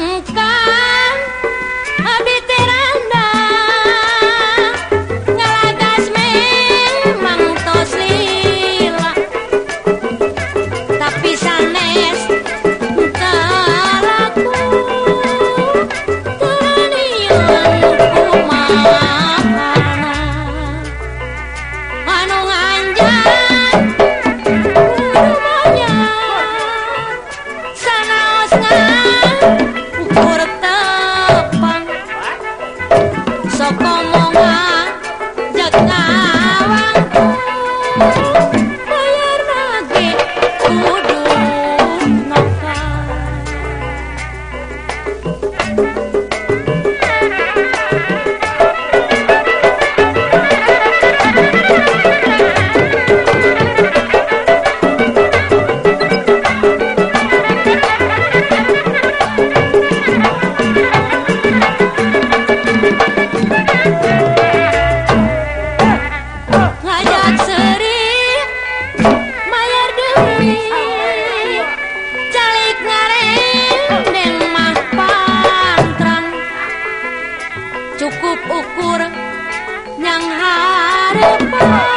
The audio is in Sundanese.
あ! ukur nyang harapan